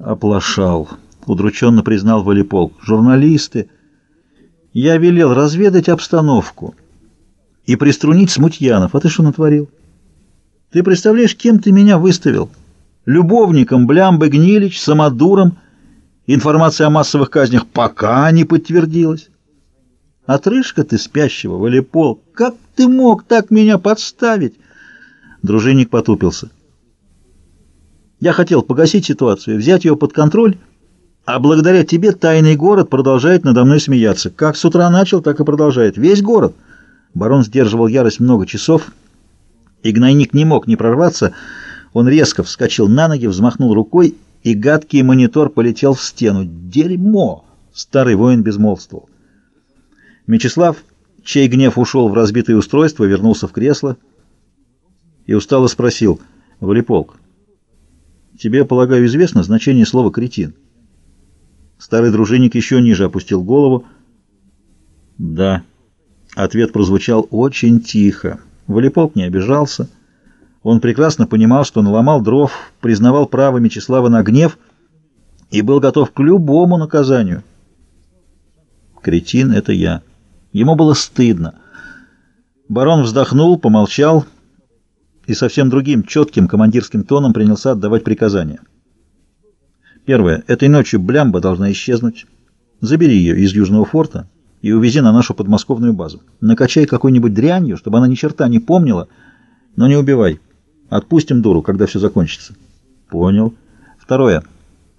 Оплошал, удрученно признал Валиполк. Журналисты. Я велел разведать обстановку и приструнить смутьянов. А ты что натворил? Ты представляешь, кем ты меня выставил? Любовником Блямбы Гнилич, самодуром. Информация о массовых казнях пока не подтвердилась. Отрыжка ты спящего, Валипол. Как ты мог так меня подставить? Дружинник потупился. Я хотел погасить ситуацию, взять ее под контроль, а благодаря тебе тайный город продолжает надо мной смеяться. Как с утра начал, так и продолжает. Весь город. Барон сдерживал ярость много часов, и гнойник не мог не прорваться. Он резко вскочил на ноги, взмахнул рукой, и гадкий монитор полетел в стену. «Дерьмо!» — старый воин безмолвствовал. Мечислав, чей гнев ушел в разбитое устройство, вернулся в кресло и устало спросил, «Валиполк, Тебе, полагаю, известно значение слова «кретин». Старый дружинник еще ниже опустил голову. «Да». Ответ прозвучал очень тихо. Валиполк не обижался. Он прекрасно понимал, что наломал дров, признавал право Мечислава на гнев и был готов к любому наказанию. «Кретин — это я». Ему было стыдно. Барон вздохнул, помолчал — и совсем другим, четким командирским тоном принялся отдавать приказания. Первое. Этой ночью Блямба должна исчезнуть. Забери ее из Южного форта и увези на нашу подмосковную базу. Накачай какой-нибудь дрянью, чтобы она ни черта не помнила, но не убивай. Отпустим дуру, когда все закончится. Понял. Второе.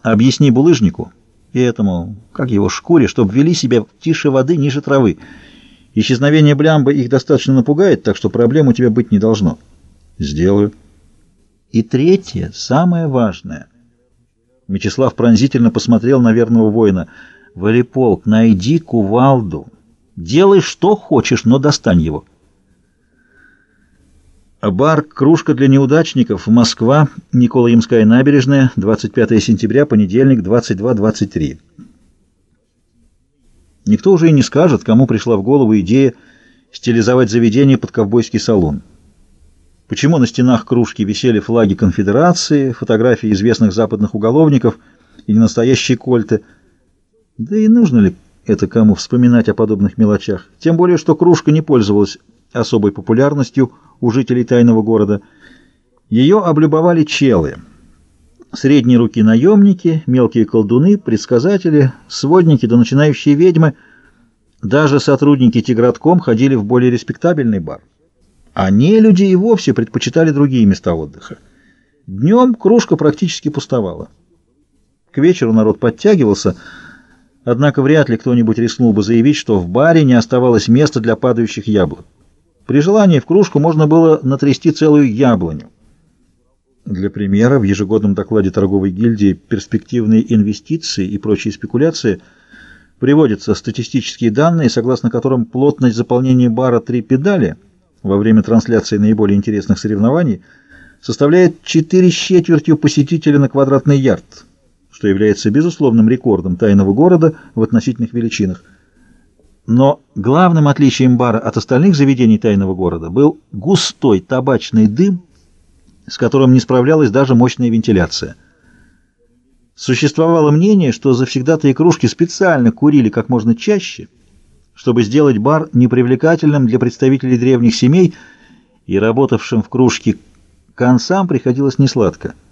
Объясни булыжнику и этому, как его, шкуре, чтобы вели себя тише воды, ниже травы. Исчезновение Блямбы их достаточно напугает, так что проблем у тебя быть не должно. Сделаю. И третье, самое важное. Мечислав пронзительно посмотрел на верного воина. Валиполк, найди кувалду. Делай, что хочешь, но достань его. Бар «Кружка для неудачников», Москва, Николаемская набережная, 25 сентября, понедельник, 22.23. Никто уже и не скажет, кому пришла в голову идея стилизовать заведение под ковбойский салон. Почему на стенах кружки висели флаги конфедерации, фотографии известных западных уголовников и ненастоящие кольты? Да и нужно ли это кому вспоминать о подобных мелочах? Тем более, что кружка не пользовалась особой популярностью у жителей тайного города. Ее облюбовали челы. Средние руки наемники, мелкие колдуны, предсказатели, сводники да начинающие ведьмы. Даже сотрудники Тигратком ходили в более респектабельный бар. А не люди и вовсе предпочитали другие места отдыха. Днем кружка практически пустовала. К вечеру народ подтягивался, однако вряд ли кто-нибудь рискнул бы заявить, что в баре не оставалось места для падающих яблок. При желании в кружку можно было натрясти целую яблоню. Для примера, в ежегодном докладе торговой гильдии «Перспективные инвестиции и прочие спекуляции» приводятся статистические данные, согласно которым плотность заполнения бара «Три педали» во время трансляции наиболее интересных соревнований составляет 4 с четвертью посетителя на квадратный ярд, что является безусловным рекордом тайного города в относительных величинах. Но главным отличием бара от остальных заведений тайного города был густой табачный дым, с которым не справлялась даже мощная вентиляция. Существовало мнение, что завсегдатые кружки специально курили как можно чаще – чтобы сделать бар непривлекательным для представителей древних семей, и работавшим в кружке концам приходилось несладко –